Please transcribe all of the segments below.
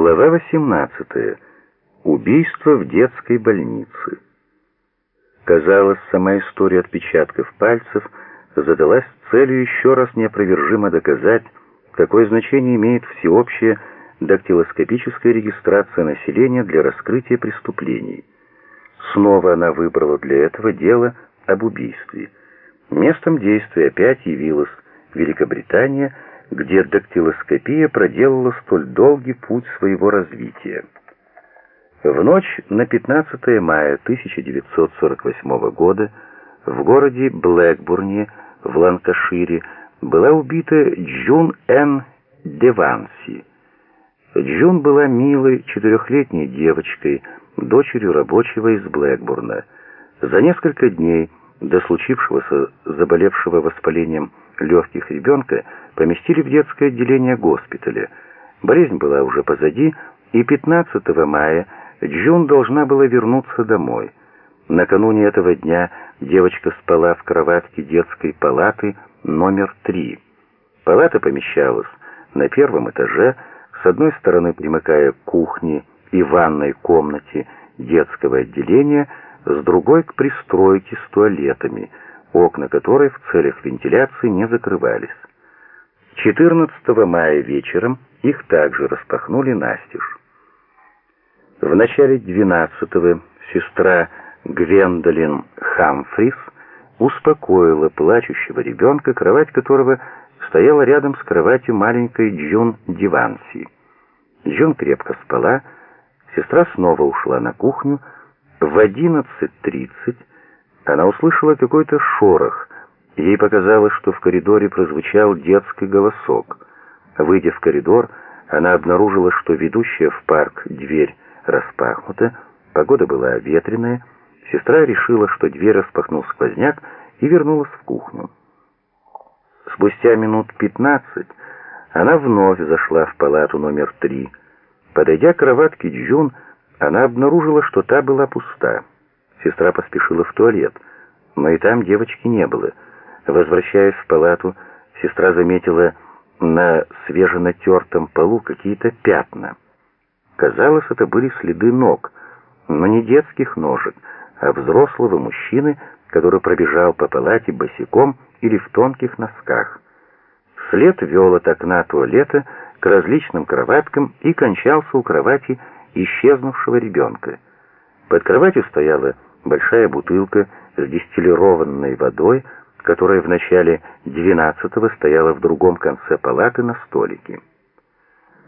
Глава 18. Убийство в детской больнице. Казалось, сама история отпечатков пальцев задалась целью еще раз неопровержимо доказать, какое значение имеет всеобщая дактилоскопическая регистрация населения для раскрытия преступлений. Снова она выбрала для этого дело об убийстве. Местом действия опять явилась Великобритания – где дактилоскопия проделала столь долгий путь своего развития. В ночь на 15 мая 1948 года в городе Блэкбурне в Ланкашире была убита Джун Н. Деванси. Джун была милой четырехлетней девочкой, дочерью рабочего из Блэкбурна. За несколько дней до случившегося заболевшего воспалением легких ребенка поместили в детское отделение госпиталя. Болезнь была уже позади, и 15 мая Джун должна была вернуться домой. Накануне этого дня девочка спала в кроватке детской палаты номер 3. Палата помещалась на первом этаже, с одной стороны примыкая к кухне и ванной комнате детского отделения, с другой к пристройке с туалетами – окна которой в целях вентиляции не закрывались. 14 мая вечером их также распахнули настежь. В начале 12-го сестра Гвендолин Хамфрис успокоила плачущего ребенка, кровать которого стояла рядом с кроватью маленькой Джун Диванси. Джун крепко спала, сестра снова ушла на кухню. В 11.30 она услышала какой-то шорох. Ей показалось, что в коридоре прозвучал детский голосок. Выйдя в коридор, она обнаружила, что ведущая в парк дверь распахнута, погода была ветреная. Сестра решила, что дверь распахнул сквозняк и вернулась в кухню. Спустя минут пятнадцать она вновь зашла в палату номер три. Подойдя к кроватке Джун, она обнаружила, что та была пуста. Сестра поспешила в туалет, но и там девочки не было. Возвращаясь в палату, сестра заметила на свеженатертом полу какие-то пятна. Казалось, это были следы ног, но не детских ножек, а взрослого мужчины, который пробежал по палате босиком или в тонких носках. След вел от окна туалета к различным кроваткам и кончался у кровати исчезнувшего ребенка. Под кроватью стояла большая бутылка с дистиллированной водой, которая в начале 12-го стояла в другом конце палаты на столике.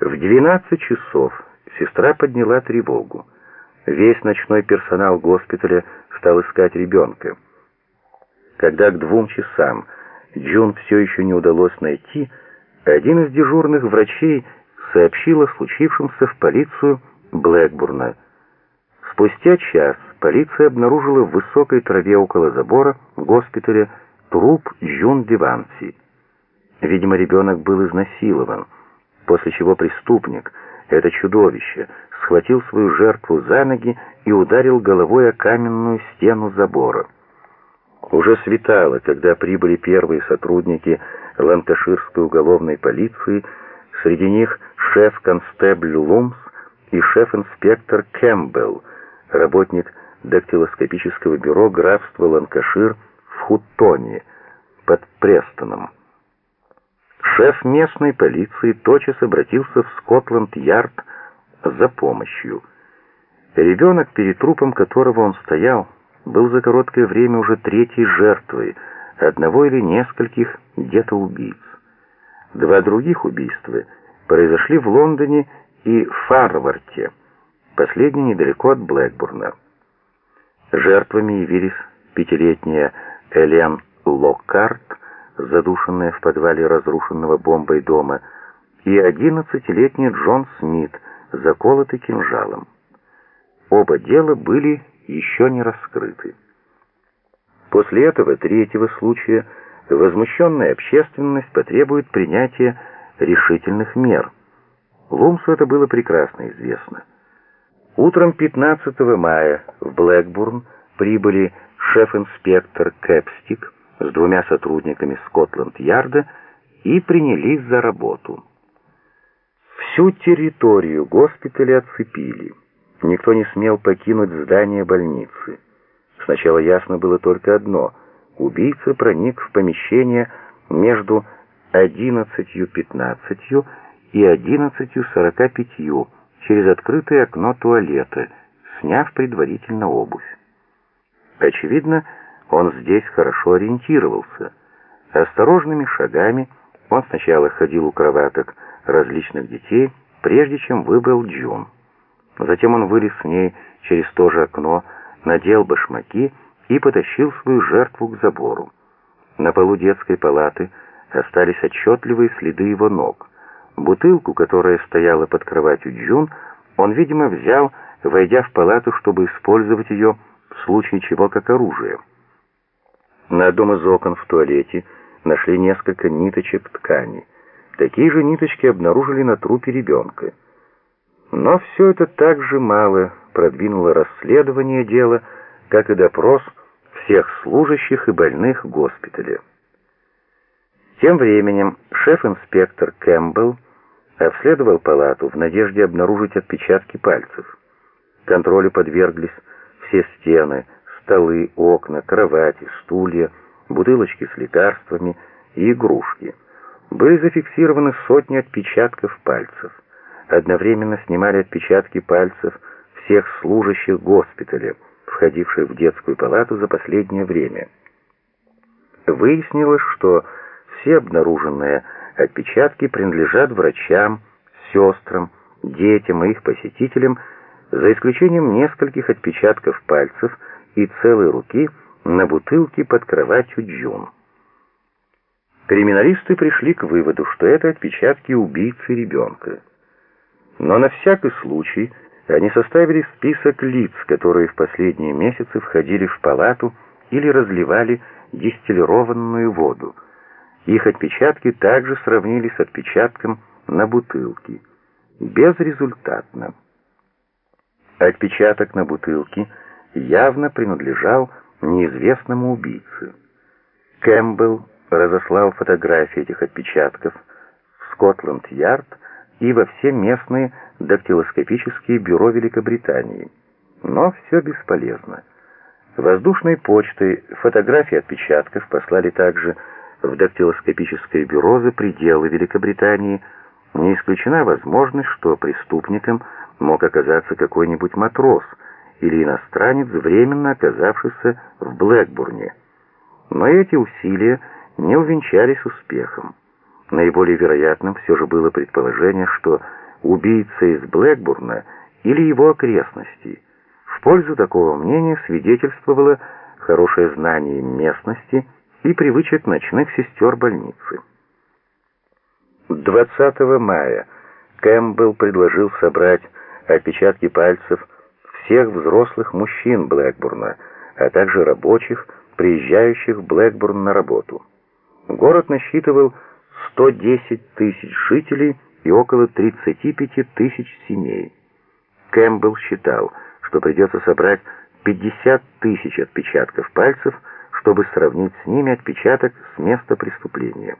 В 12 часов сестра подняла тревогу. Весь ночной персонал госпиталя стал искать ребенка. Когда к двум часам Джун все еще не удалось найти, один из дежурных врачей сообщил о случившемся в полицию Блэкбурна. Спустя час полиция обнаружила в высокой траве около забора госпиталя труп Джун Диванси. Видимо, ребенок был изнасилован, после чего преступник, это чудовище, схватил свою жертву за ноги и ударил головой о каменную стену забора. Уже светало, когда прибыли первые сотрудники Ланкаширской уголовной полиции, среди них шеф-констебль Лумс и шеф-инспектор Кэмпбелл, работник дактилоскопического бюро графства Ланкашир в Хуттоне под Престоном. Шеф местной полиции тотчас обратился в Скотланд-Ярд за помощью. Ребенок, перед трупом которого он стоял, был за короткое время уже третьей жертвой одного или нескольких где-то убийц. Два других убийства произошли в Лондоне и Фарварте, последний недалеко от Блэкбурна. Жертвами явились пятилетняя Элен Локкарт, задушенная в подвале разрушенного бомбой дома, и одиннадцатилетний Джон Смит, заколотый кинжалом. Оба дела были еще не раскрыты. После этого третьего случая возмущенная общественность потребует принятия решительных мер. Лумсу это было прекрасно известно. Утром 15 мая в Блэкбурн прибыли шеф-инспектор Кэпстик с двумя сотрудниками Скотланд-Ярда и принялись за работу. Всю территорию госпиталя оцепили. Никто не смел покинуть здание больницы. Сначала ясно было только одно — убийца проник в помещение между 11.15 и 11.45 через открытое окно туалета, сняв предварительно обувь. Очевидно, он здесь хорошо ориентировался. Осторожными шагами он сначала ходил у кроваток различных детей, прежде чем выбрал Джун. Затем он вылез с ней через то же окно, надел башмаки и потащил свою жертву к забору. На полу детской палаты остались отчетливые следы его ног. Бутылку, которая стояла под кроватью Джун, он, видимо, взял, войдя в палату, чтобы использовать ее в случае чего как оружие. На одном из окон в туалете нашли несколько ниточек ткани. Такие же ниточки обнаружили на трупе ребенка. Но все это так же мало продвинуло расследование дела, как и допрос всех служащих и больных госпиталя. Тем временем шеф-инспектор Кэмпбелл обследовал палату в надежде обнаружить отпечатки пальцев. Контролю подверглись все стены, столы, окна, кровати, стулья, бутылочки с лекарствами и игрушки. Были зафиксированы сотни отпечатков пальцев. Одновременно снимали отпечатки пальцев всех служащих госпиталя, входивших в детскую палату за последнее время. Выяснилось, что все обнаруженные отпечатки принадлежат врачам, сестрам, детям и их посетителям, за исключением нескольких отпечатков пальцев и целой руки на бутылке под кроватью Джун. Криминалисты пришли к выводу, что это отпечатки убийцы ребенка. Но на всякий случай они составили список лиц, которые в последние месяцы входили в палату или разливали дистиллированную воду. Их отпечатки также сравнили с отпечатком на бутылке. Безрезультатно. Отпечаток на бутылке явно принадлежал неизвестному убийце. Кэмпбелл разослал фотографии этих отпечатков в Скотланд-Ярд и во все местные дактилоскопические бюро Великобритании. Но все бесполезно. Воздушной почтой фотографии отпечатков послали также в дактилоскопическое бюро за пределы Великобритании. Не исключена возможность, что преступником мог оказаться какой-нибудь матрос или иностранец, временно оказавшийся в Блэкбурне. Но эти усилия не увенчались успехом. Наиболее вероятным все же было предположение, что убийца из Блэкбурна или его окрестностей. В пользу такого мнения свидетельствовало хорошее знание местности и привычек ночных сестер больницы. 20 мая Кэмпбелл предложил собрать отпечатки пальцев всех взрослых мужчин Блэкбурна, а также рабочих, приезжающих в Блэкбурн на работу. Город насчитывал 110 тысяч жителей и около 35 тысяч семей. Кэмпбелл считал, что придется собрать 50 тысяч отпечатков пальцев, чтобы сравнить с ними отпечаток с места преступления.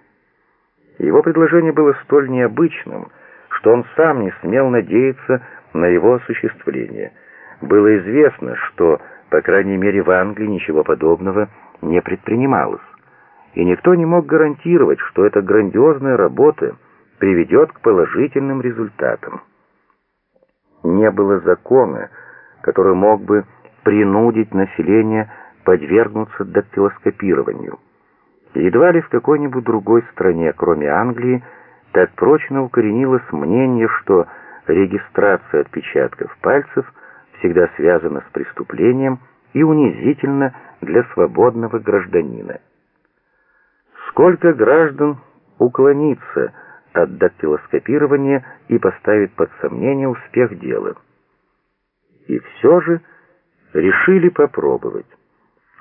Его предложение было столь необычным, что он сам не смел надеяться на его осуществление. Было известно, что, по крайней мере, в Англии ничего подобного не предпринималось и никто не мог гарантировать, что эта грандиозная работа приведет к положительным результатам. Не было закона, который мог бы принудить население подвергнуться дактилоскопированию. Едва ли в какой-нибудь другой стране, кроме Англии, так прочно укоренилось мнение, что регистрация отпечатков пальцев всегда связана с преступлением и унизительна для свободного гражданина. Сколько граждан уклонится от дактилоскопирования и поставит под сомнение успех дела? И все же решили попробовать.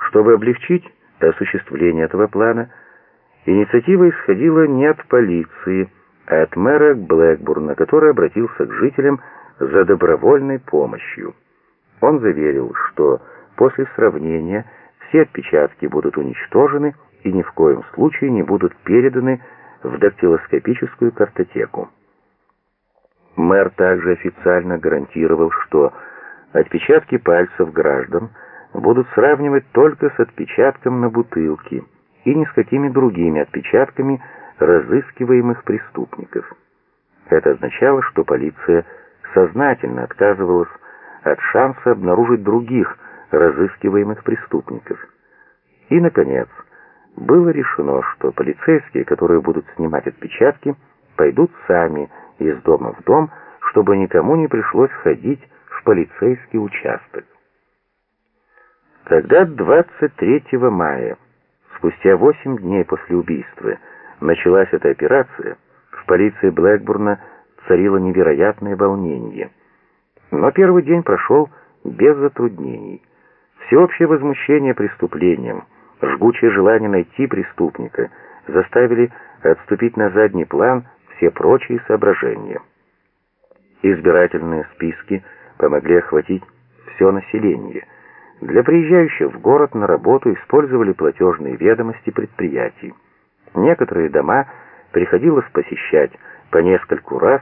Чтобы облегчить осуществление этого плана, инициатива исходила не от полиции, а от мэра Блэкбурна, который обратился к жителям за добровольной помощью. Он заверил, что после сравнения все отпечатки будут уничтожены, и ни в коем случае не будут переданы в дактилоскопическую картотеку. Мэр также официально гарантировал, что отпечатки пальцев граждан будут сравнивать только с отпечатком на бутылке и ни с какими другими отпечатками разыскиваемых преступников. Это означало, что полиция сознательно отказывалась от шанса обнаружить других разыскиваемых преступников. И, наконец, было решено, что полицейские, которые будут снимать отпечатки, пойдут сами из дома в дом, чтобы никому не пришлось ходить в полицейский участок. Когда 23 мая, спустя 8 дней после убийства, началась эта операция, в полиции Блэкбурна царило невероятное волнение. Но первый день прошел без затруднений. Всеобщее возмущение преступлением, жгучее желание найти преступника заставили отступить на задний план все прочие соображения. Избирательные списки помогли охватить все население. Для приезжающих в город на работу использовали платежные ведомости предприятий. Некоторые дома приходилось посещать по нескольку раз,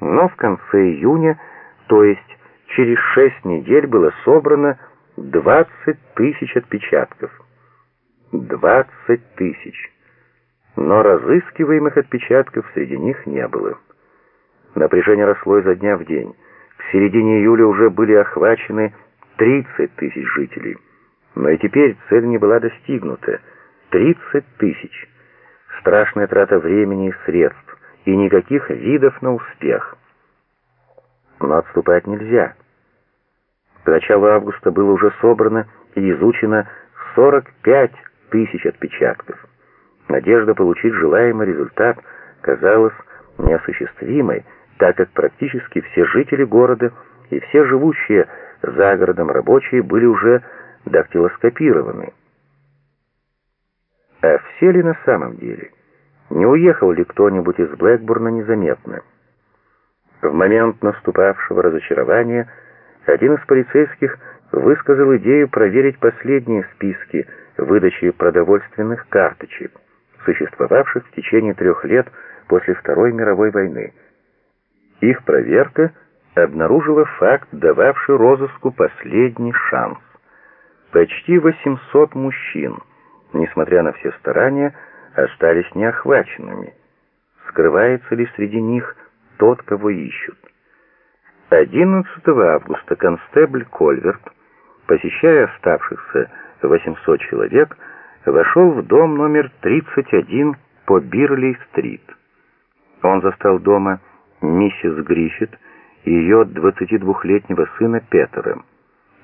но в конце июня, то есть через шесть недель, было собрано 20 тысяч отпечатков. 20 тысяч. Но разыскиваемых отпечатков среди них не было. Напряжение росло изо дня в день. К середине июля уже были охвачены 30 тысяч жителей. Но и теперь цель не была достигнута. 30 тысяч. Страшная трата времени и средств, и никаких видов на успех. Но отступать нельзя. К началу августа было уже собрано и изучено 45 тысяч отпечатков. Надежда получить желаемый результат казалась неосуществимой, так как практически все жители города и все живущие за городом рабочие были уже дактилоскопированы. А все ли на самом деле? Не уехал ли кто-нибудь из Блэкбурна незаметно? В момент наступавшего разочарования один из полицейских высказал идею проверить последние списки выдачи продовольственных карточек существовавших в течение трех лет после Второй мировой войны. Их проверка обнаружила факт, дававший розыску последний шанс. Почти 800 мужчин, несмотря на все старания, остались неохваченными. Скрывается ли среди них тот, кого ищут? 11 августа констебль Кольверт, посещая оставшихся 800 человек, вошел в дом номер 31 по Бирли-стрит. Он застал дома миссис Гриффит ее 22-летнего сына Петера.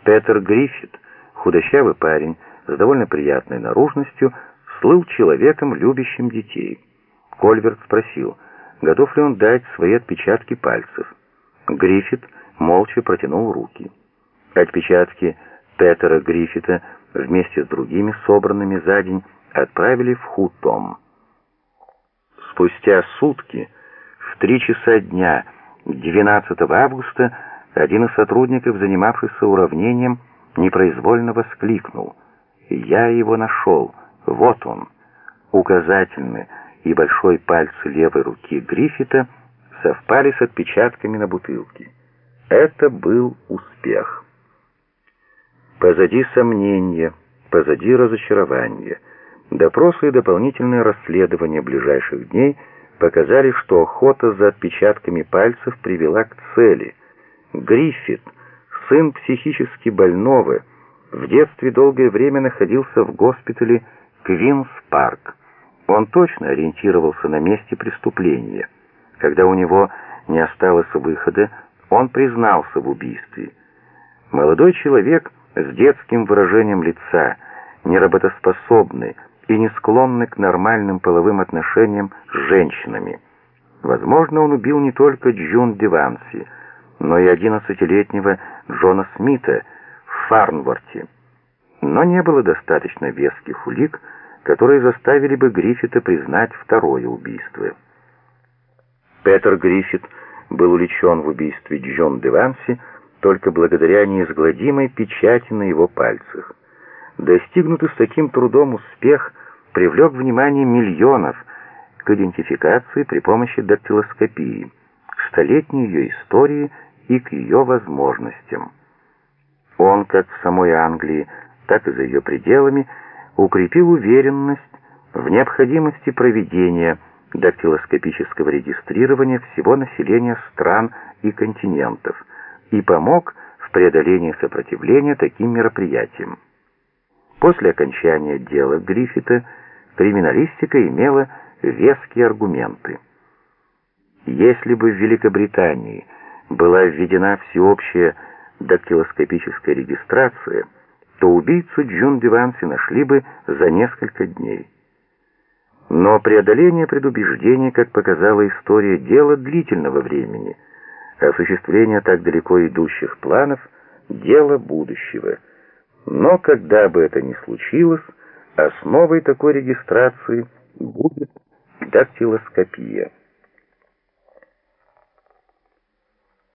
Петер Гриффит, худощавый парень с довольно приятной наружностью, слыл человеком, любящим детей. Кольверт спросил, готов ли он дать свои отпечатки пальцев. Гриффит молча протянул руки. Отпечатки Петера Гриффита вместе с другими собранными за день отправили в Хутом. Спустя сутки, в три часа дня 12 августа, один из сотрудников, занимавшийся уравнением, непроизвольно воскликнул. «Я его нашел! Вот он!» Указательный и большой пальцы левой руки Гриффита совпали с отпечатками на бутылке. Это был успех. Позади сомнения, позади разочарования. Допросы и дополнительные расследования ближайших дней показали, что охота за отпечатками пальцев привела к цели. Гриффит, сын психически больного, в детстве долгое время находился в госпитале Квинс-парк. Он точно ориентировался на месте преступления. Когда у него не осталось выхода, он признался в убийстве. Молодой человек с детским выражением лица, неработоспособный и не склонный к нормальным половым отношениям с женщинами. Возможно, он убил не только Джун Диванси, но и 11-летнего Джона Смита в Фарнворте. Но не было достаточно веских улик, которые заставили бы Гриффита признать второе убийство. Петер Гриффит был увлечен в убийстве Джон Деванси, только благодаря неизгладимой печати на его пальцах. Достигнутый с таким трудом успех привлек внимание миллионов к идентификации при помощи дактилоскопии. столетней ее истории и к ее возможностям. Он, как в самой Англии, так и за ее пределами, укрепил уверенность в необходимости проведения дактилоскопического регистрирования всего населения стран и континентов и помог в преодолении сопротивления таким мероприятиям. После окончания дела Гриффита криминалистика имела веские аргументы. Если бы в Великобритании была введена всеобщая дактилоскопическая регистрация, то убийцу Джун Диванси нашли бы за несколько дней. Но преодоление предубеждений, как показала история, дело длительного времени. Осуществление так далеко идущих планов – дело будущего. Но когда бы это ни случилось, основой такой регистрации будет дактилоскопия.